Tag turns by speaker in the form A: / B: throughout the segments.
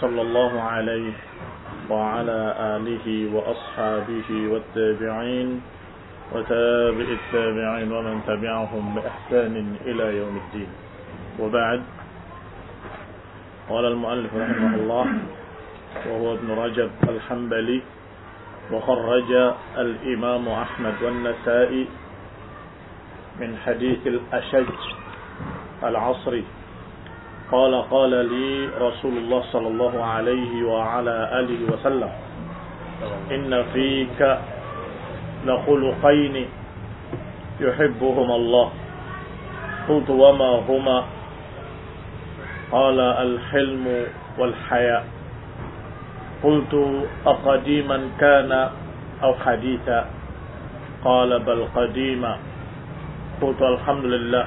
A: صلى الله عليه وعلى آله وأصحابه والتابعين وتابع التابعين ومن تبعهم بإحسان إلى يوم الدين. وبعد قال المؤلف رحمه الله وهو ابن رجب الحنبلي وخرج الإمام أحمد والنسائي من حديث الأشج العصري قال قال لي رسول الله صلى الله عليه وعلى آله وسلم إن فيك لخلقين يحبهما الله قلت وما هما قال الحلم والحياء. قلت أقديما كان أو حديثا؟ قال بل قديما. قلت الحمد لله.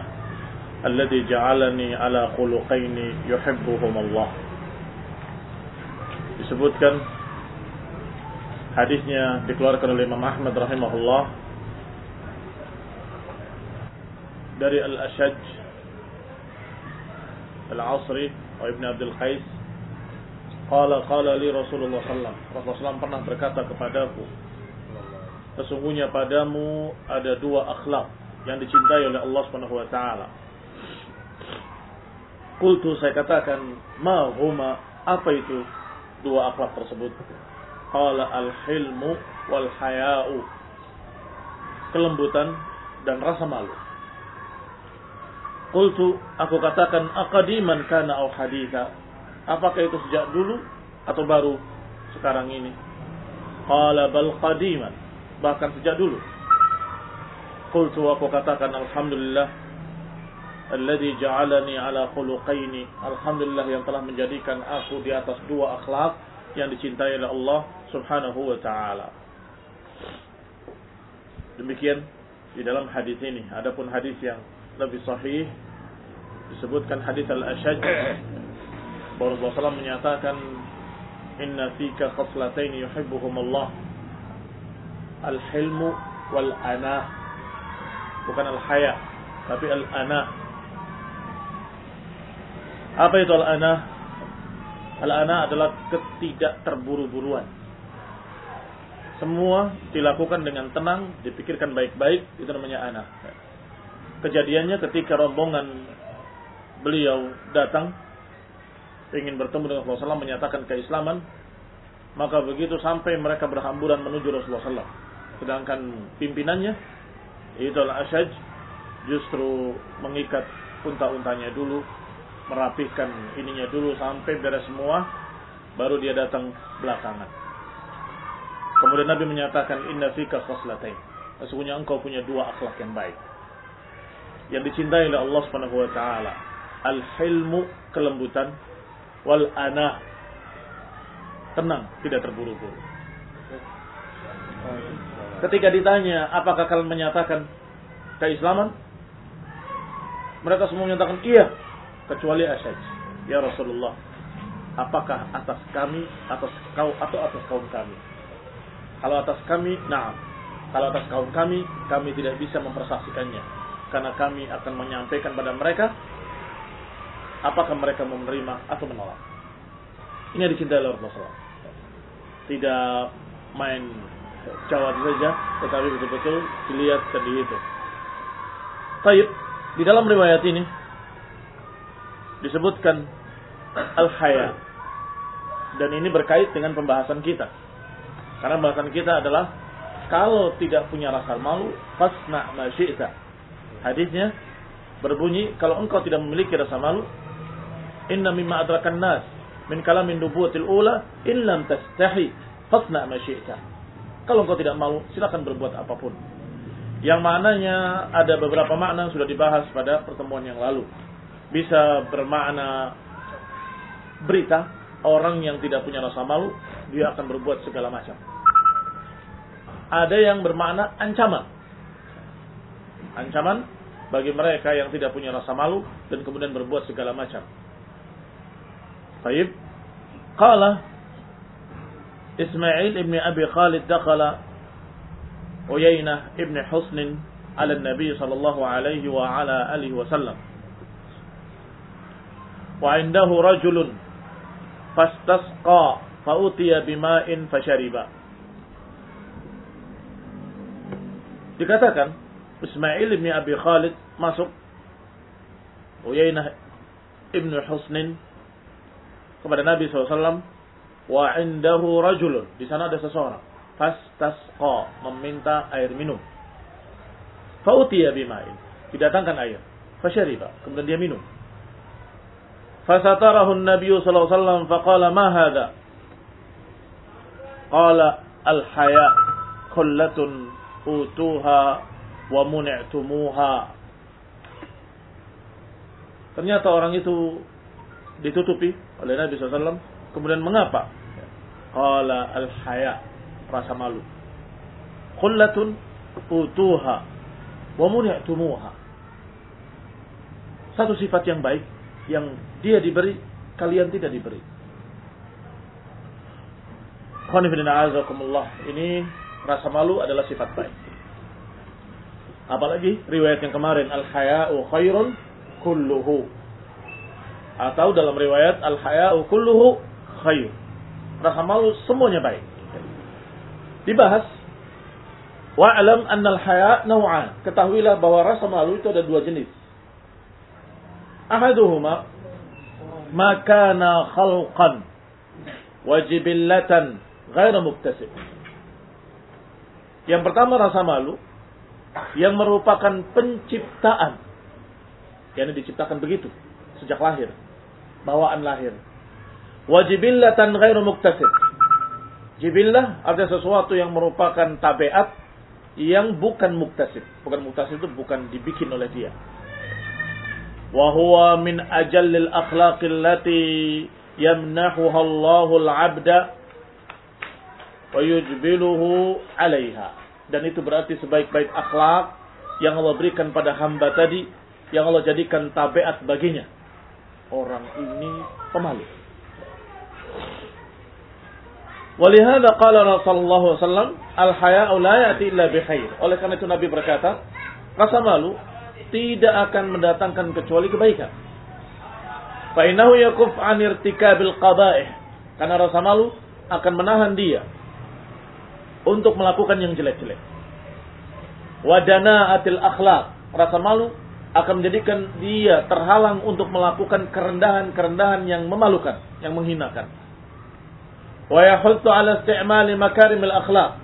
A: الذي جعلني على خلقين يحبهما الله disebutkan hadisnya dikeluarkan oleh Imam Ahmad rahimahullah dari Al-Ashaj Al-Asri wa Ibn Abdul Qais Qala qala li Rasulullah sallam Rasulullah SAW pernah berkata kepadaku Sesungguhnya padamu ada dua akhlak yang dicintai oleh Allah Subhanahu wa taala. Kultu saya katakan, ma huma apa itu dua akhlak tersebut? Qala al-hilmu wal haya'u. Kelembutan dan rasa malu. Kultu aku katakan akadiman kana au haditha. Apakah itu sejak dulu atau baru sekarang ini? Qala bal qadiman. Bahkan sejak dulu. Qultu aku katakan alhamdulillah alladzi ja'alani ala khuluqaini. Alhamdulillah yang telah menjadikan aku di atas dua akhlak yang dicintai oleh Allah Subhanahu wa taala. Demikian di dalam hadis ini. Adapun hadis yang lebih sahih disebutkan hadis al-Ashaj Rasulullah SAW menyatakan inna fika khaslatayn yuhibbuhum Allah al-hilmu wal anah bukan al-haya tapi al-ana apa itu al-ana? Al-ana adalah ketidak terburu-buruan semua dilakukan dengan tenang dipikirkan baik-baik itu namanya ana. Kejadiannya ketika rombongan beliau datang ingin bertemu dengan Rasulullah SAW menyatakan keislaman maka begitu sampai mereka berhamburan menuju Rasulullah SAW sedangkan pimpinannya itu al-Ashaj justru mengikat unta-untanya dulu merapihkan ininya dulu sampai beres semua baru dia datang belakangan. Kemudian Nabi menyatakan inna fika khoslatain. Sesungguhnya engkau punya dua akhlak yang baik. Yang dicintai oleh Allah Subhanahu wa taala. Al-hilmu kelembutan. Wal ana tenang tidak terburu-buru. Ketika ditanya apakah kalian menyatakan keislaman? Mereka semua menyatakan iya kecuali Asyaj ya Rasulullah apakah atas kami atas kau atau atas kaum kami? Kalau atas kami nah kalau atas kaum kami kami tidak bisa mempersaksikannya. Karena kami akan menyampaikan pada mereka apakah mereka menerima atau menolak. Ini yang dicintai oleh Rasulullah tidak main jawab saja, tetapi betul-betul dilihat dan dihitung. Taib di dalam riwayat ini disebutkan al-haya dan ini berkait dengan pembahasan kita. Karena pembahasan kita adalah kalau tidak punya rasa malu, fasna ma syi'ta. Hadisnya berbunyi kalau engkau tidak memiliki rasa malu, inna mimma adrakan nas min kalamin nubuwatil ula in lam tastahi fasna ma syi'ta. Kalau engkau tidak malu, silakan berbuat apa pun. Yang maknanya ada beberapa makna sudah dibahas pada pertemuan yang lalu. Bisa bermakna berita orang yang tidak punya rasa malu, dia akan berbuat segala macam. Ada yang bermakna ancaman. Ancaman bagi mereka yang tidak punya rasa malu dan kemudian berbuat segala macam. Baik. Qala Ismail ibn Abi Khalid dakhala Uyainah ibn Husn ala Nabi sallallahu alaihi wa ala alihi wasallam. Wa indahu rajulun fastasqa fautiya bima'in fashariba. Dikatakan Ismail bin Abi Khalid masuk. Uyainah ibn Husnin kepada Nabi SAW wa indahu rajulun. Di sana ada seseorang. Fastasqa meminta air minum. Fautiya bima'in. Didatangkan air. Fasyariba kemudian dia minum fasatarahu an-nabiy sallallahu alaihi wasallam faqala ma hadha qala al-haya kullatun utuha wa muni'tumuha. Ternyata orang itu ditutupi oleh Nabi SAW. Kemudian mengapa? Qala al-haya. Rasa malu. Khullatun utuha wa muni'tumuha. Satu sifat yang baik yang dia diberi, kalian tidak diberi. Ini rasa malu adalah sifat baik. Apalagi riwayat yang kemarin al-haya'u khairun kulluhu. Atau dalam riwayat al-haya'u kulluhu khair. Rasa malu semuanya baik. Dibahas Wa'alam annal haya' naw'an. Ketahuilah bahwa rasa malu itu ada dua jenis. Ahaduhuma makana khalqan wajibillatan ghaira muktasib. Yang pertama rasa malu yang merupakan penciptaan. Yang diciptakan begitu sejak lahir, bawaan lahir. Wajibillatan ghairu muktasib. Jibillah ada sesuatu yang merupakan tabiat yang bukan muktasib. Bukan muktasib itu bukan dibikin oleh dia. Min ajallil akhlaqil lati yamnahuha Allahul 'abda wa yujbiluhu 'alaiha dan itu berarti sebaik-baik akhlak yang Allah berikan pada hamba tadi yang Allah jadikan tabiat baginya. Orang ini pemalu. Walihada qala Rasulullah SAW, al-haya'u la ya'ti illa bikhair. Oleh karena itu Nabi berkata, rasa malu tidak akan mendatangkan kecuali kebaikan. Fa innahu yakuf an irtikabil qada'ih. Karena rasa malu akan menahan dia untuk melakukan yang jelek-jelek. Wadana atil akhlak, rasa malu akan menjadikan dia terhalang untuk melakukan kerendahan-kerendahan yang memalukan, yang menghinakan. Wa yahuttu ala isti'mali makarimil akhlak.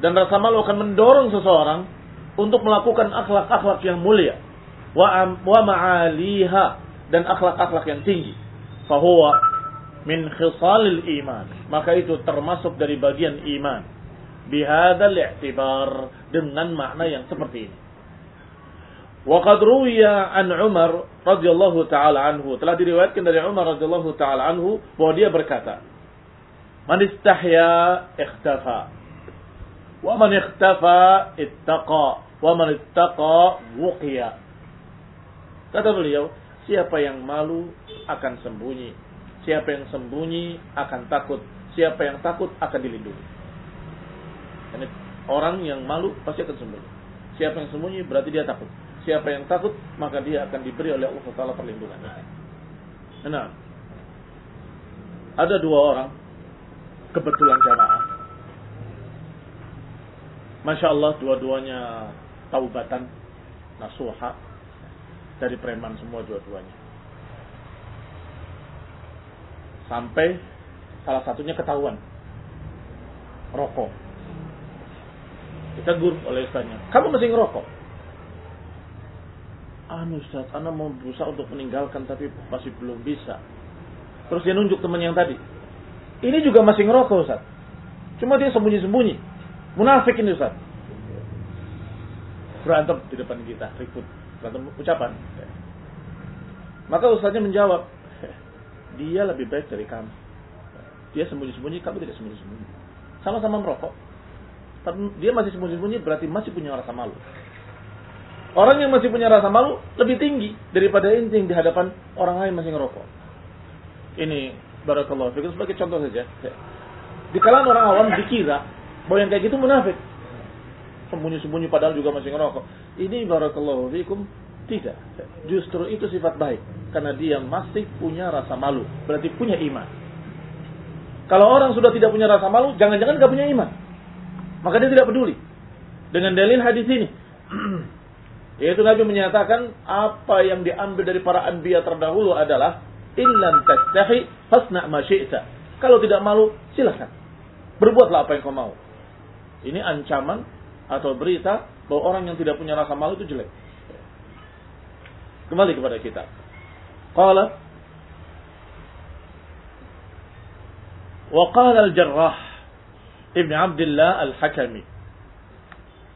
A: Dan rasa malu akan mendorong seseorang untuk melakukan akhlak-akhlak yang mulia. Wa, wa ma'aliha dan akhlak-akhlak yang tinggi. Fahuwa min khisalil iman. Maka itu termasuk dari bagian iman bihadzal i'tibar dengan makna yang seperti ini. Wa qad ruwiya an Umar radhiyallahu taala anhu telah diriwayatkan dari Umar radhiyallahu taala anhu bahwa dia berkata, "Man istahya ikhtafa, wa man ikhtafa ittaqa, wa wuqiya." Kata beliau, siapa yang malu akan sembunyi, siapa yang sembunyi akan takut, siapa yang takut akan dilindungi. Ini orang yang malu pasti akan sembunyi. Siapa yang sembunyi berarti dia takut. Siapa yang takut maka dia akan diberi oleh Allah Taala perlindungan. Nah, ada dua orang kebetulan jamaah. Masya Allah dua-duanya taubatan nasuha dari preman semua dua-duanya. Sampai salah satunya ketahuan rokok Ditegur oleh ustaznya. Kamu masih ngerokok? Anu Ustaz, Anda mau berusaha untuk meninggalkan tapi masih belum bisa. Terus dia nunjuk teman yang tadi. Ini juga masih ngerokok Ustaz. Cuma dia sembunyi-sembunyi. Munafik ini Ustaz. Berantem di depan kita, ribut. Berantem ucapan. Maka Ustaznya menjawab, dia lebih baik dari kamu. Dia sembunyi-sembunyi, kamu tidak sembunyi-sembunyi. Sama-sama merokok. Tapi dia masih sembunyi-sembunyi berarti masih punya rasa malu. Orang yang masih punya rasa malu lebih tinggi daripada inti yang di hadapan orang lain masih ngerokok. Ini barakallahu fikum sebagai contoh saja. Di kalangan orang awam dikira bahwa yang kayak gitu munafik. Sembunyi-sembunyi padahal juga masih ngerokok. Ini barakallahu fikum tidak. Justru itu sifat baik. Karena dia masih punya rasa malu. Berarti punya iman. Kalau orang sudah tidak punya rasa malu, jangan-jangan gak punya iman. Maka dia tidak peduli. Dengan dalil hadis ini. Yaitu Nabi menyatakan apa yang diambil dari para anbiya terdahulu adalah illam tastahi fasna ma. Kalau tidak malu, silahkan. Berbuatlah apa yang kau mau. Ini ancaman atau berita bahwa orang yang tidak punya rasa malu itu jelek. Kembali kepada kita. Qala qala al-Jarrah Ibn Abdullah al-Hakami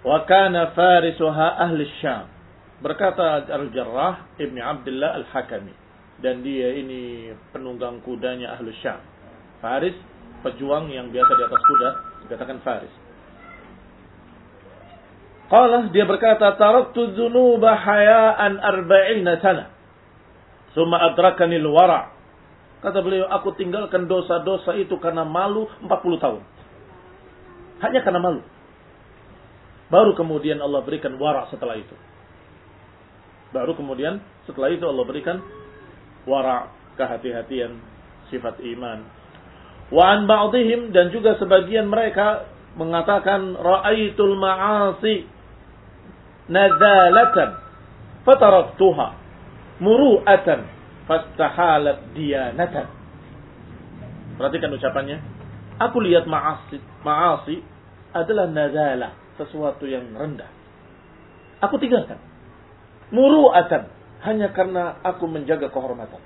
A: wa kana farisuha ahli Syam. Berkata al-Jarrah Ibn Abdullah al-Hakami dan dia ini penunggang kudanya ahli Syam. Faris pejuang yang biasa di atas kuda dikatakan Faris. Qala dia berkata taraktu dzunuba hayaan arba'ina sana. Summa adrakani wara. Kata beliau, aku tinggalkan dosa-dosa itu karena malu 40 tahun. Hanya karena malu. Baru kemudian Allah berikan wara setelah itu. Baru kemudian setelah itu Allah berikan wara, kehati-hatian, sifat iman. Wa an ba'dihim dan juga sebagian mereka mengatakan ra'aitul ma'asi nazalatan fataraktuha muru'atan fastahalat diyanatan. Perhatikan ucapannya. Aku lihat ma'asi, ma'asi adalah nazalah, sesuatu yang rendah. Aku tinggalkan. Muru'atan, hanya karena aku menjaga kehormatan.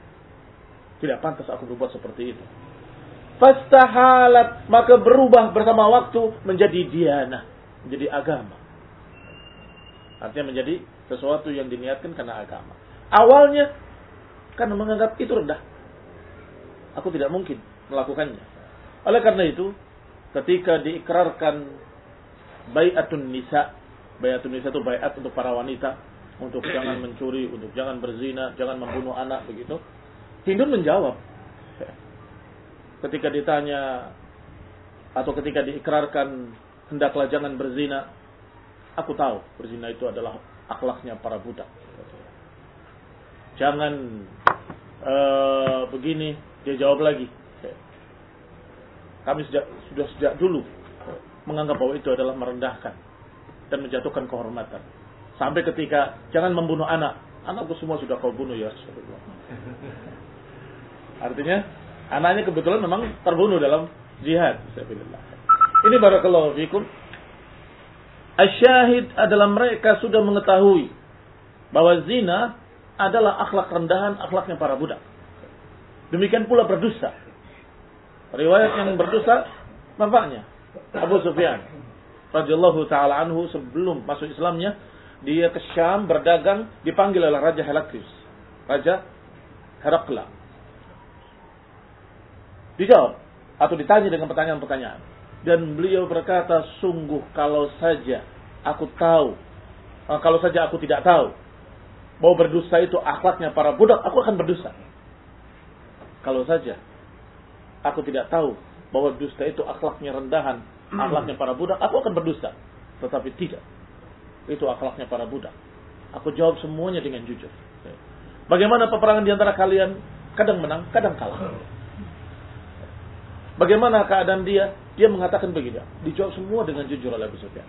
A: Tidak pantas aku berbuat seperti itu. Fastahalat, maka berubah bersama waktu menjadi diana, menjadi agama. Artinya menjadi sesuatu yang diniatkan karena agama. Awalnya karena menganggap itu rendah. Aku tidak mungkin melakukannya. Oleh karena itu, ketika diikrarkan bayatun nisa, bayatun nisa itu bayat untuk para wanita, untuk jangan mencuri, untuk jangan berzina, jangan membunuh anak begitu. Hindun menjawab. Ketika ditanya atau ketika diikrarkan hendaklah jangan berzina, Aku tahu berzina itu adalah akhlaknya para budak. Jangan uh, begini, dia jawab lagi. Kami sejak, sudah sejak dulu menganggap bahwa itu adalah merendahkan dan menjatuhkan kehormatan. Sampai ketika jangan membunuh anak. Anakku semua sudah kau bunuh ya Rasulullah. Artinya anaknya kebetulan memang terbunuh dalam jihad. Ini barakallahu fikum Asyahid adalah mereka sudah mengetahui bahwa zina adalah akhlak rendahan, akhlaknya para budak. Demikian pula berdusta. Riwayat yang berdusta, nampaknya Abu Sufyan radhiyallahu taala anhu sebelum masuk Islamnya dia ke Syam berdagang dipanggil oleh Raja Heraklius. Raja Herakla. Dijawab atau ditanya dengan pertanyaan-pertanyaan. Dan beliau berkata, sungguh kalau saja aku tahu, eh, kalau saja aku tidak tahu, bahwa berdosa itu akhlaknya para budak, aku akan berdosa. Kalau saja aku tidak tahu bahwa dusta itu akhlaknya rendahan, akhlaknya para budak, aku akan berdusta. Tetapi tidak. Itu akhlaknya para budak. Aku jawab semuanya dengan jujur. Bagaimana peperangan di antara kalian? Kadang menang, kadang kalah. Bagaimana keadaan dia? Dia mengatakan begini. Dijawab semua dengan jujur oleh Abu Sufyan.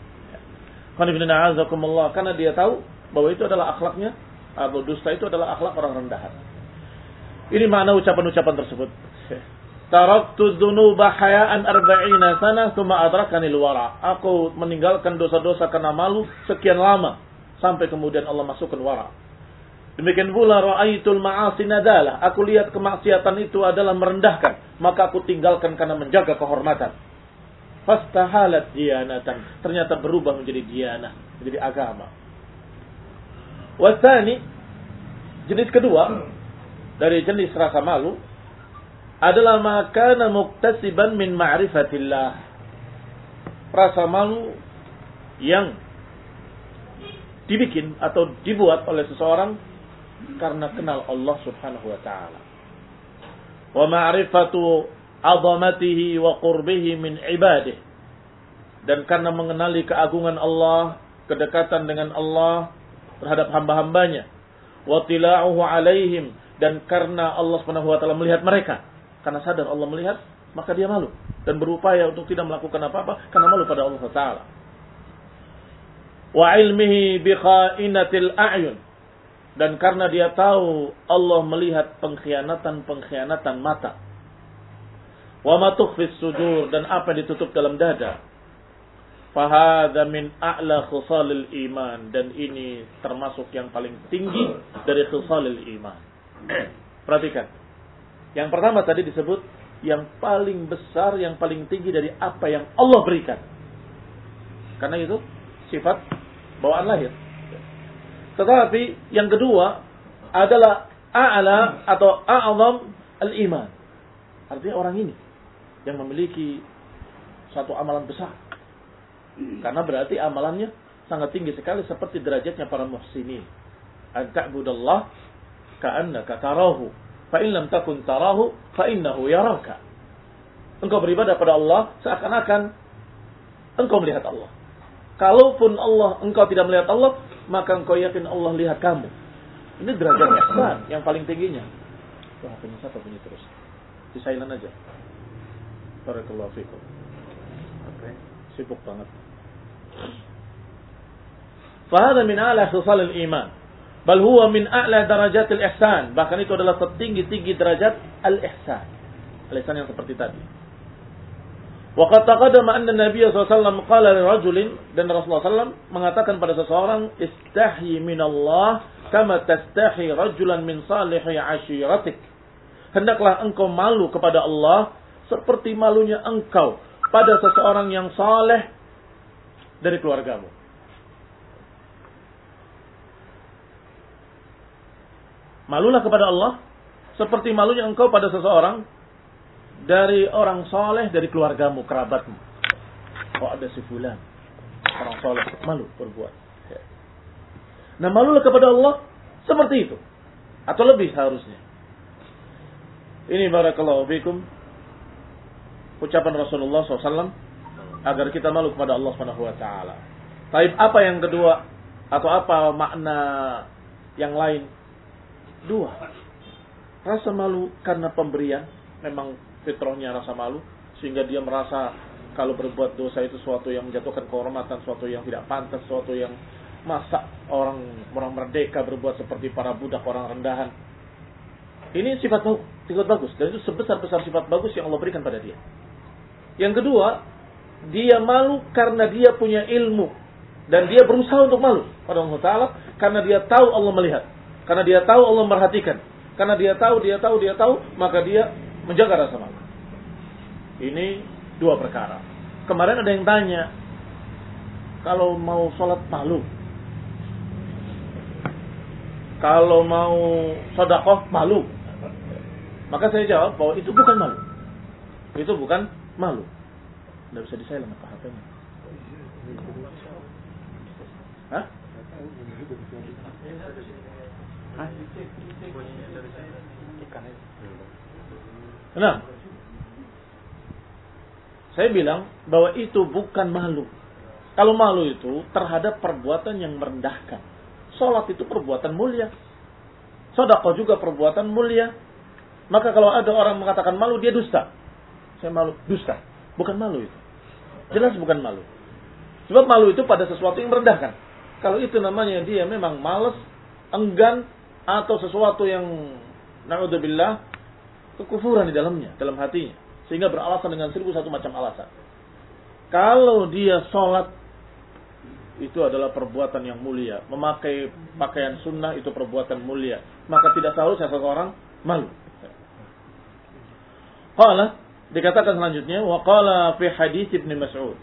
A: Karena dia tahu bahwa itu adalah akhlaknya. Atau dusta itu adalah akhlak orang rendahan. Ini makna ucapan-ucapan tersebut. Taraktu dzunuba hayaan arba'ina sana thumma adrakanil wara. Aku meninggalkan dosa-dosa karena malu sekian lama sampai kemudian Allah masukkan wara. Demikian pula ra'aitul ma'asi nadalah. Aku lihat kemaksiatan itu adalah merendahkan, maka aku tinggalkan karena menjaga kehormatan. Fastahalat dianatan. Ternyata berubah menjadi dianah. Menjadi agama. Wasani. Jenis kedua. Dari jenis rasa malu. adalah makana muktasiban min ma'rifatillah. Rasa malu yang dibikin atau dibuat oleh seseorang karena kenal Allah Subhanahu wa taala. Wa ma'rifatu 'azamatihi wa qurbihi min ibadih. Dan karena mengenali keagungan Allah, kedekatan dengan Allah terhadap hamba-hambanya. Wa tila'uhu 'alaihim dan karena Allah Subhanahu wa taala melihat mereka karena sadar Allah melihat, maka dia malu dan berupaya untuk tidak melakukan apa-apa karena malu pada Allah Taala. Wa ilmihi bi khainatil a'yun dan karena dia tahu Allah melihat pengkhianatan-pengkhianatan mata. Wa ma sudur dan apa ditutup dalam dada. Fahada min a'la khusalil iman dan ini termasuk yang paling tinggi dari khusalil iman. Perhatikan. Yang pertama tadi disebut yang paling besar, yang paling tinggi dari apa yang Allah berikan. Karena itu sifat bawaan lahir. Tetapi yang kedua adalah a'la atau a'zam al-iman. Artinya orang ini yang memiliki satu amalan besar. Karena berarti amalannya sangat tinggi sekali seperti derajatnya para muhsinin. An ta'budallah ka'annaka tarahu Fa lam takun tarahu fa innahu yaraka. Engkau beribadah pada Allah seakan-akan engkau melihat Allah. Kalaupun Allah engkau tidak melihat Allah, maka engkau yakin Allah lihat kamu. Ini derajat ihsan yang paling tingginya. Wah, punya satu punya terus. Di silent aja. Barakallahu fikum. Oke, sibuk banget. Fahada min ala khisal iman Bal huwa min a'la darajatil ihsan. Bahkan itu adalah setinggi-tinggi derajat al-ihsan. Al-ihsan yang seperti tadi. Wa qad taqaddama anna Nabi SAW qala li rajulin dan Rasulullah SAW mengatakan pada seseorang istahyi min Allah kama tastahi rajulan min salihi ashiratik. Hendaklah engkau malu kepada Allah seperti malunya engkau pada seseorang yang saleh dari keluargamu. Malulah kepada Allah seperti malunya engkau pada seseorang dari orang soleh dari keluargamu, kerabatmu. Oh ada si fulan, orang soleh, malu berbuat. Nah malulah kepada Allah seperti itu. Atau lebih harusnya. Ini barakallahu fikum. Ucapan Rasulullah SAW agar kita malu kepada Allah taala. Tapi apa yang kedua atau apa makna yang lain Dua, rasa malu karena pemberian, memang fitrahnya rasa malu, sehingga dia merasa kalau berbuat dosa itu suatu yang menjatuhkan kehormatan, suatu yang tidak pantas, suatu yang masa orang orang merdeka berbuat seperti para budak orang rendahan. Ini sifat sifat bagus dan itu sebesar-besar sifat bagus yang Allah berikan pada dia. Yang kedua, dia malu karena dia punya ilmu dan dia berusaha untuk malu pada Allah Taala karena dia tahu Allah melihat. Karena dia tahu Allah memperhatikan. Karena dia tahu, dia tahu, dia tahu, maka dia menjaga rasa malu. Ini dua perkara. Kemarin ada yang tanya, kalau mau sholat malu, kalau mau sodakoh malu, maka saya jawab bahwa itu bukan malu. Itu bukan malu. Tidak bisa disilent apa HP-nya. Hah? Nah, saya bilang bahwa itu bukan malu. Kalau malu itu terhadap perbuatan yang merendahkan. Sholat itu perbuatan mulia. Sodako juga perbuatan mulia. Maka kalau ada orang mengatakan malu, dia dusta. Saya malu, dusta. Bukan malu itu. Jelas bukan malu. Sebab malu itu pada sesuatu yang merendahkan. Kalau itu namanya dia memang males, enggan, atau sesuatu yang naudzubillah kekufuran di dalamnya, dalam hatinya. Sehingga beralasan dengan seribu satu macam alasan. Kalau dia sholat, itu adalah perbuatan yang mulia. Memakai pakaian sunnah itu perbuatan mulia. Maka tidak seharusnya seseorang malu. Qala, dikatakan selanjutnya, wa qala fi hadis ibnu Mas'ud.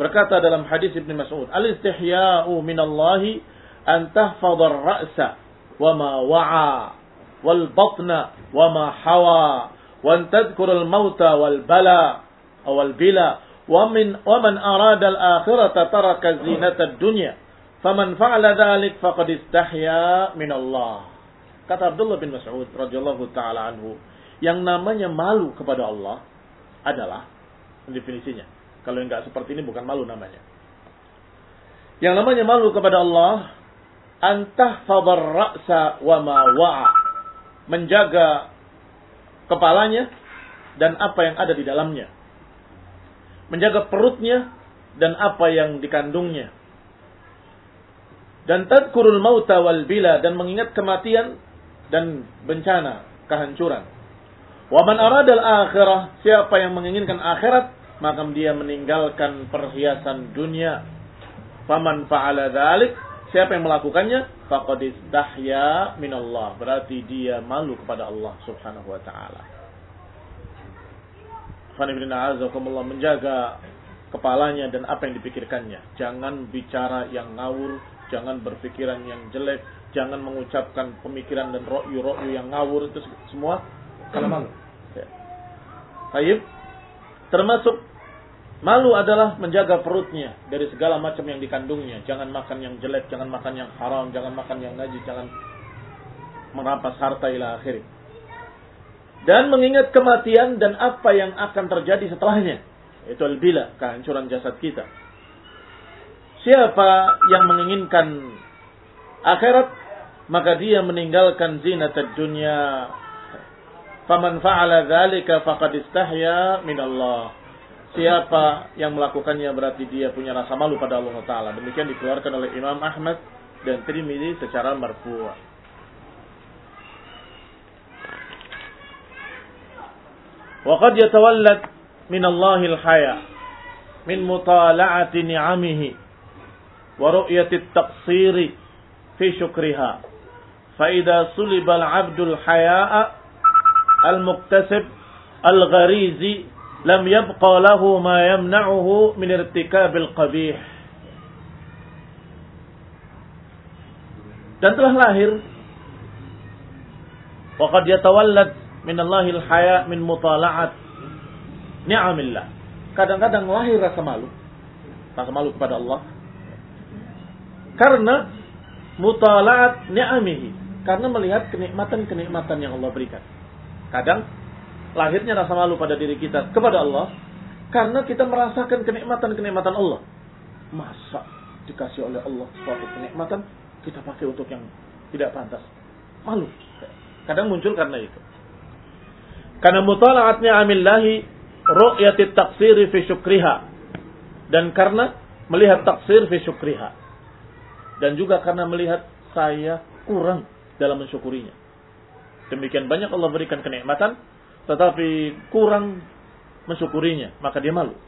A: Berkata dalam hadis ibnu Mas'ud, al-istihya'u minallahi an tahfadha ar-ra'sa wa ma wa'a wal batna wa ma hawa tadhkurul mauta wal bala awal bila wa min wa man arada al akhirata taraka zinata dunya faman fa'ala dhalik faqad istahya min Allah kata Abdullah bin Mas'ud radhiyallahu taala anhu yang namanya malu kepada Allah adalah definisinya kalau enggak seperti ini bukan malu namanya. Yang namanya malu kepada Allah antah fabar ra'sa wa ma wa'a menjaga kepalanya dan apa yang ada di dalamnya menjaga perutnya dan apa yang dikandungnya. Dan tadkurul mauta wal bila dan mengingat kematian dan bencana, kehancuran. Wa man aradal akhirah, siapa yang menginginkan akhirat, maka dia meninggalkan perhiasan dunia. Faman fa'ala dzalik, siapa yang melakukannya, faqad istahya minallah. Berarti dia malu kepada Allah Subhanahu wa taala menjaga kepalanya dan apa yang dipikirkannya. Jangan bicara yang ngawur, jangan berpikiran yang jelek, jangan mengucapkan pemikiran dan ro'yu-ro'yu yang ngawur itu semua kalau malu. Ya. Termasuk malu adalah menjaga perutnya dari segala macam yang dikandungnya. Jangan makan yang jelek, jangan makan yang haram, jangan makan yang najis, jangan merampas harta ila akhirnya dan mengingat kematian dan apa yang akan terjadi setelahnya. Itu al-bila, kehancuran jasad kita. Siapa yang menginginkan akhirat, maka dia meninggalkan zinat dunia. Faman fa'ala dzalika faqad istahya min Allah. Siapa yang melakukannya berarti dia punya rasa malu pada Allah Taala. Demikian dikeluarkan oleh Imam Ahmad dan Tirmidzi secara marfu'. وقد يتولد من الله الحياء من مطالعة نعمه ورؤية التقصير في شكرها فإذا سلب العبد الحياء المكتسب الغريزي lam yabqa lahu ma yamna'uhu min irtikabil qabih. Dan telah lahir waqad yatawallad min Allahil haya min mutala'at ni'amillah. Kadang-kadang lahir rasa malu. Rasa malu kepada Allah. Karena mutala'at ni'amihi. Karena melihat kenikmatan-kenikmatan yang Allah berikan. Kadang lahirnya rasa malu pada diri kita kepada Allah. Karena kita merasakan kenikmatan-kenikmatan Allah. Masa dikasih oleh Allah suatu kenikmatan kita pakai untuk yang tidak pantas. Malu. Kadang muncul karena itu. Karena mutala'at ni'amillahi ru'yati taksiri fi syukriha. Dan karena melihat taksir fi syukriha. Dan juga karena melihat saya kurang dalam mensyukurinya. Demikian banyak Allah berikan kenikmatan, tetapi kurang mensyukurinya, maka dia malu.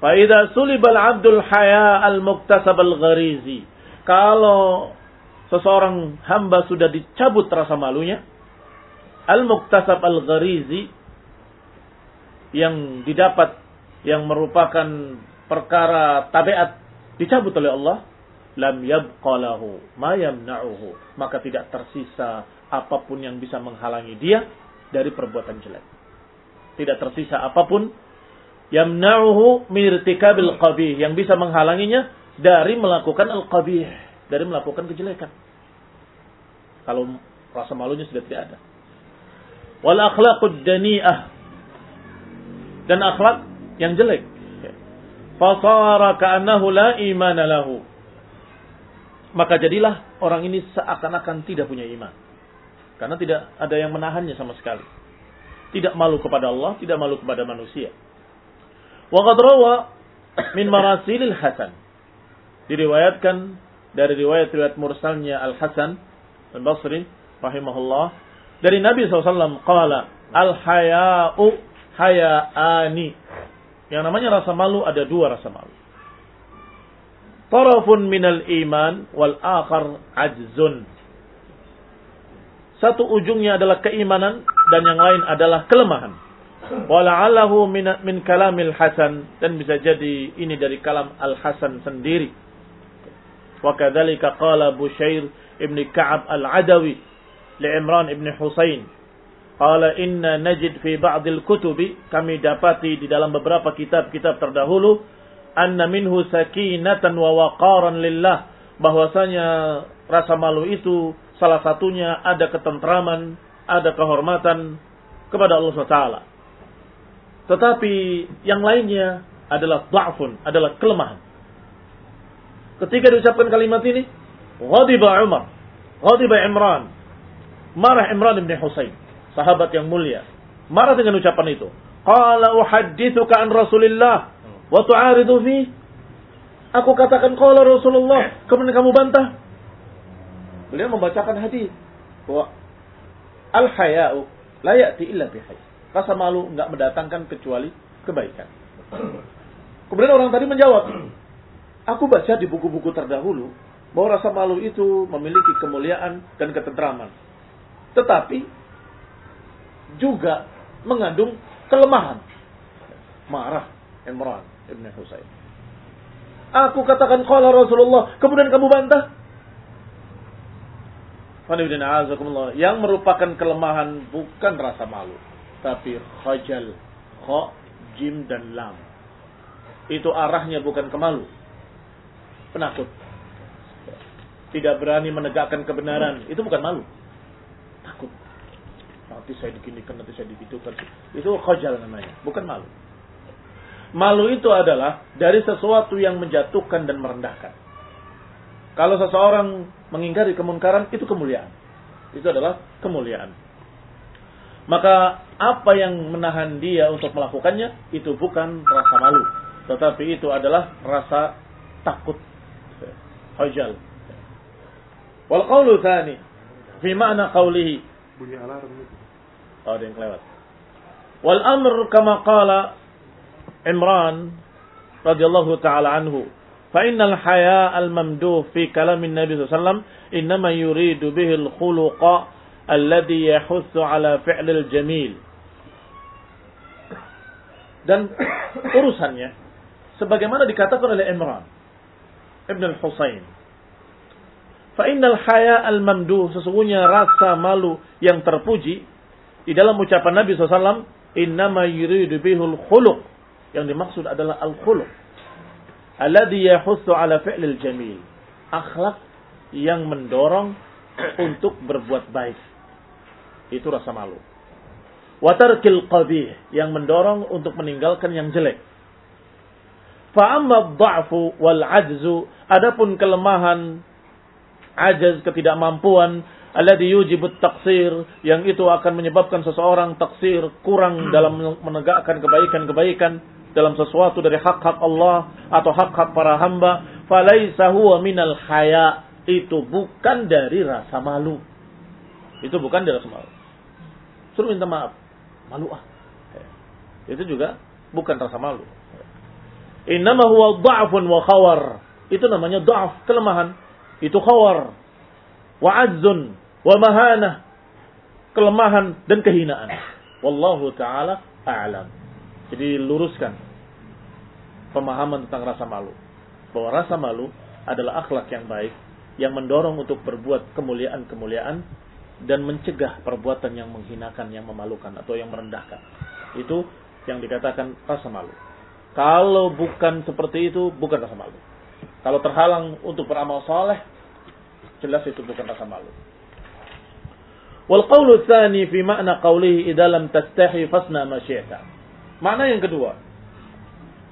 A: Faida sulibal abdul haya al muktasab al gharizi. Kalau seseorang hamba sudah dicabut rasa malunya, al-muktasab al-gharizi yang didapat yang merupakan perkara tabiat dicabut oleh Allah lam yabqalahu ma yamna'uhu maka tidak tersisa apa pun yang bisa menghalangi dia dari perbuatan jelek. Tidak tersisa apa pun. Yamna'uhu min irtikabil qabih. Yang bisa menghalanginya dari melakukan al-qabih. Dari melakukan kejelekan. Kalau rasa malunya sudah tidak ada. Wal akhlaqud dani'ah. Dan akhlak yang jelek. Fasara ka'annahu la imana lahu. Maka jadilah orang ini seakan-akan tidak punya iman. Karena tidak ada yang menahannya sama sekali. Tidak malu kepada Allah, tidak malu kepada manusia. Wa qad min marasilil Hasan. Diriwayatkan dari riwayat-riwayat mursalnya Al-Hasan Al-Basri rahimahullah dari Nabi SAW qala al haya'u haya'ani yang namanya rasa malu ada dua rasa malu tarafun minal iman wal akhar ajzun satu ujungnya adalah keimanan dan yang lain adalah kelemahan. Wala'alahu min, min kalamil hasan. Dan bisa jadi ini dari kalam al-hasan sendiri. Wa kadzalika qala Bushair ibn Ka'ab al-Adawi li Imran ibn Husain. Qala inna najid fi ba'dil kutubi. Kami dapati di dalam beberapa kitab-kitab terdahulu. Anna minhu sakinatan wa waqaran lillah. Bahwasanya rasa malu itu salah satunya ada ketentraman, ada kehormatan kepada Allah SWT. Tetapi yang lainnya adalah dha'fun, adalah kelemahan. Ketika diucapkan kalimat ini, ghadiba Umar, ghadiba Imran, marah Imran bin Husain, sahabat yang mulia. Marah dengan ucapan itu. Qala uhaddithuka an Rasulillah wa tu'aridu fi Aku katakan qala Rasulullah, kemudian kamu bantah. Beliau membacakan hadis bahwa al haya'u la ya'ti illa Rasa malu enggak mendatangkan kecuali kebaikan. Kemudian orang tadi menjawab, aku baca di buku-buku terdahulu bahwa rasa malu itu memiliki kemuliaan dan ketentraman. Tetapi juga mengandung kelemahan. Marah Imran Ibn Husain. Aku katakan qala Rasulullah, kemudian kamu bantah. Yang merupakan kelemahan bukan rasa malu, tapi khajal, kha, jim dan lam. Itu arahnya bukan kemalu. Penakut. Tidak berani menegakkan kebenaran, itu bukan malu. Takut. Nanti saya diginikan, nanti saya digitukan. Itu khajal namanya, bukan malu. Malu itu adalah dari sesuatu yang menjatuhkan dan merendahkan. Kalau seseorang mengingkari kemunkaran, itu kemuliaan. Itu adalah kemuliaan. Maka apa yang menahan dia untuk melakukannya, itu bukan rasa malu. Tetapi itu adalah rasa takut. Hajal. Wal qawlu thani. Fi ma'na qawlihi. Bunyi alarm itu. Oh, ada yang kelewat. Wal amr kama qala Imran radhiyallahu taala anhu Fa innal haya al mamdu fi kalamin Nabi sallallahu innama yuridu bihi al khuluqa alladhi yahussu ala fi'lil jamil. Dan urusannya sebagaimana dikatakan oleh Imran Ibn al-Husain. Fa innal haya al mamdu sesungguhnya rasa malu yang terpuji di dalam ucapan Nabi sallallahu innama yuridu al khuluq yang dimaksud adalah al khuluq Alladhi yahussu ala fi'lil jamil. Akhlak yang mendorong untuk berbuat baik. Itu rasa malu. Watarkil qabih yang mendorong untuk meninggalkan yang jelek. Fa'amma dha'fu wal ajzu adapun kelemahan ajaz ketidakmampuan alladhi yujibut taksir yang itu akan menyebabkan seseorang taksir kurang dalam menegakkan kebaikan-kebaikan dalam sesuatu dari hak-hak Allah atau hak-hak para hamba, falaisa huwa minal haya. Itu bukan dari rasa malu. Itu bukan dari rasa malu. Suruh minta maaf. Malu ah. Itu juga bukan rasa malu. Innama huwa dha'fun wa khawar. Itu namanya dha'af, kelemahan. Itu khawar. Wa azzun wa mahana. Kelemahan dan kehinaan. Wallahu ta'ala a'lam. Jadi luruskan pemahaman tentang rasa malu. Bahwa rasa malu adalah akhlak yang baik yang mendorong untuk berbuat kemuliaan-kemuliaan dan mencegah perbuatan yang menghinakan, yang memalukan atau yang merendahkan. Itu yang dikatakan rasa malu. Kalau bukan seperti itu, bukan rasa malu. Kalau terhalang untuk beramal soleh, jelas itu bukan rasa malu. Wal qawlu tsani fi makna qawlihi idza lam tastahi fasna ma. Mana yang kedua?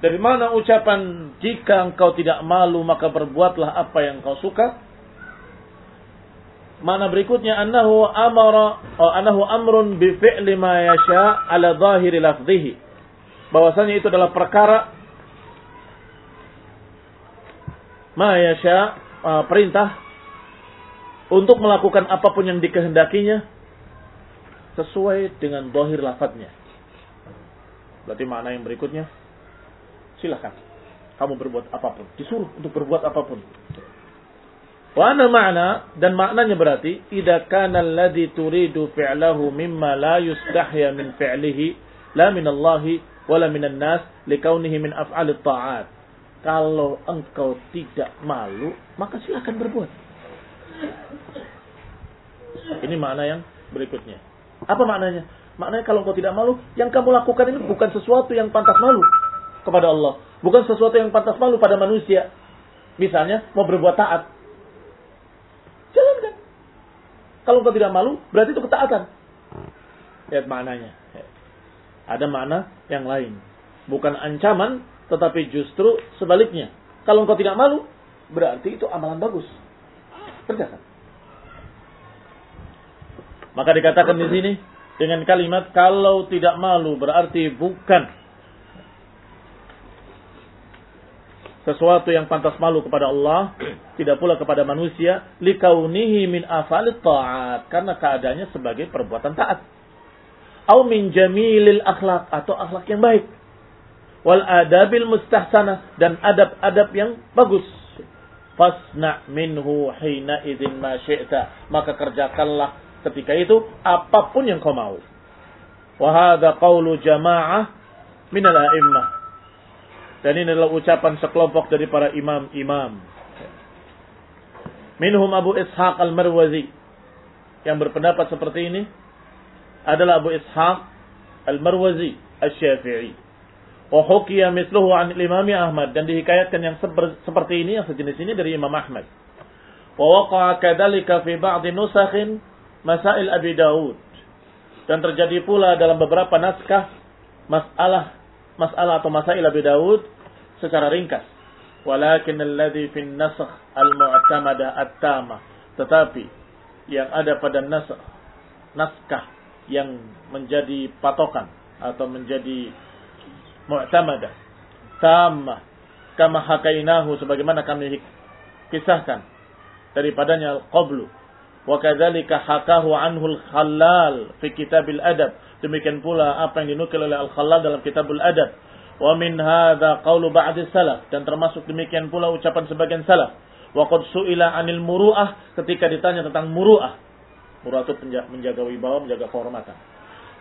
A: Dari mana ucapan jika engkau tidak malu maka berbuatlah apa yang kau suka? Mana berikutnya annahu amara oh, annahu amrun bi fi'li ma yasha ala zahiri lafdhihi. Bahwasanya itu adalah perkara ma yasha uh, perintah untuk melakukan apa pun yang dikehendakinya sesuai dengan zahir lafadznya. Berarti makna yang berikutnya, silahkan. Kamu berbuat apa pun. Disuruh untuk berbuat apa pun. Wa ana makna dan maknanya berarti idza kana alladhi turidu fi'lahu mimma la yustahya min fi'lihi la min Allah wala min an-nas likaunihi min af'alit ta'at. Kalau engkau tidak malu, maka silakan berbuat. Ini makna yang berikutnya. Apa maknanya? Maknanya kalau engkau tidak malu, yang kamu lakukan ini bukan sesuatu yang pantas malu kepada Allah. Bukan sesuatu yang pantas malu pada manusia. Misalnya, mau berbuat taat. Jalankan. Kalau engkau tidak malu, berarti itu ketaatan. Lihat maknanya. Ada makna yang lain. Bukan ancaman, tetapi justru sebaliknya. Kalau engkau tidak malu, berarti itu amalan bagus. Kerjakan. Maka dikatakan di sini dengan kalimat kalau tidak malu berarti bukan sesuatu yang pantas malu kepada Allah, tidak pula kepada manusia, likaunihi min afalit ta'at, karena keadaannya sebagai perbuatan taat. Au min jamilil akhlak atau akhlak yang baik. Wal adabil mustahsanah dan adab-adab yang bagus. Fasna minhu hina idin ma. Maka kerjakanlah ketika itu apa pun yang kau mau. Wahada qawlu jama'ah minal a'immah. Dan ini adalah ucapan sekelompok dari para imam-imam. Minhum Abu Ishaq al-Marwazi. Yang berpendapat seperti ini adalah Abu Ishaq al-Marwazi al-Syafi'i. Wa hukiya misluhu an Imam Ahmad dan dihikayatkan yang seperti ini yang sejenis ini dari Imam Ahmad. Wa waqa'a kadzalika fi ba'd nusakhin Masail Abi Daud. Dan terjadi pula dalam beberapa naskah masalah masalah atau masail Abi Daud secara ringkas. Walakin alladhi fi nasakh al-mu'tamada at-tama. Tetapi yang ada pada nasakh naskah yang menjadi patokan atau menjadi mu'tamada tamah kama hakainahu sebagaimana kami kisahkan daripadanya qablu Kadzalika hakahu anhu al-Khallal fi Kitabil Adab. Demikian pula apa yang dinukil oleh Al-Khallal dalam Kitabul Adab. Wa min hadza qaulu ba'di salaf dan termasuk demikian pula ucapan sebagian salaf. Wa qad su'ila 'anil muru'ah ketika ditanya tentang muru'ah. Muru'ah itu menjaga wibawa, menjaga kehormatan.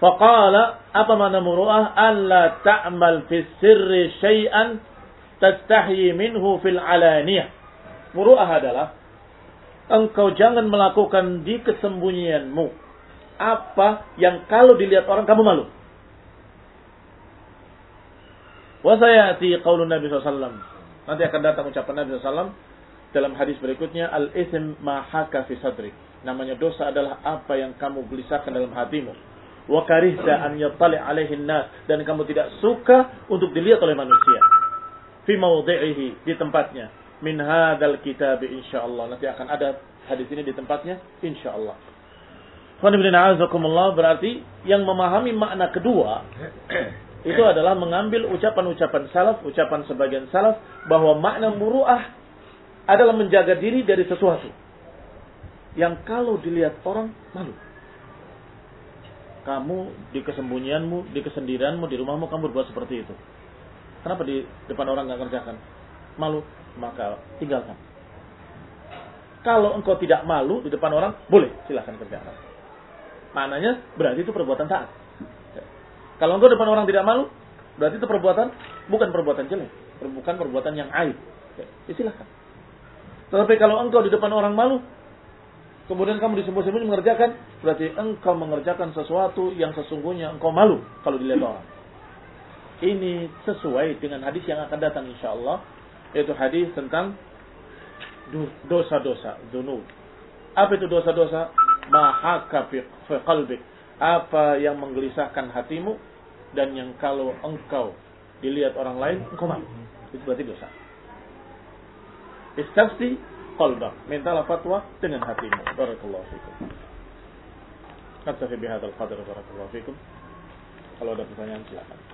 A: Faqala apa makna muru'ah? Alla ta'mal fi sirri syai'an tastahyi minhu fil alaniyah. Muru'ah adalah engkau jangan melakukan di kesembunyianmu apa yang kalau dilihat orang kamu malu. Wasayati qaulun Nabi SAW. Nanti akan datang ucapan Nabi SAW dalam hadis berikutnya al-ism ma haka fi sadrik. Namanya dosa adalah apa yang kamu gelisahkan dalam hatimu. Wa karihta an yattali alaihi nas dan kamu tidak suka untuk dilihat oleh manusia. Fi mawdhi'ihi di tempatnya min hadzal kitab insyaallah. Nanti akan ada hadis ini di tempatnya insyaallah. Berarti yang memahami makna kedua itu adalah mengambil ucapan-ucapan salaf, ucapan sebagian salaf bahwa makna muruah adalah menjaga diri dari sesuatu yang kalau dilihat orang malu. Kamu di kesembunyianmu, di kesendirianmu, di rumahmu kamu berbuat seperti itu. Kenapa di depan orang nggak kerjakan? Malu maka tinggalkan. Kalau engkau tidak malu di depan orang, boleh, silahkan kerjakan. Maknanya berarti itu perbuatan taat. Kalau engkau depan orang tidak malu, berarti itu perbuatan bukan perbuatan jelek, bukan perbuatan yang aib. Ya, silahkan. Tetapi kalau engkau di depan orang malu, kemudian kamu disembunyi-sembunyi mengerjakan, berarti engkau mengerjakan sesuatu yang sesungguhnya engkau malu kalau dilihat orang. Ini sesuai dengan hadis yang akan datang insya Allah yaitu hadis tentang dosa-dosa, dunub. Apa itu dosa-dosa? Mahaka fi qalbik. Apa yang menggelisahkan hatimu dan yang kalau engkau dilihat orang lain engkau malu. Itu berarti dosa. Istafti qalbak. Mintalah fatwa dengan hatimu. Barakallahu fikum. Naktafi bihadzal qadar barakallahu fikum. Kalau ada pertanyaan silakan.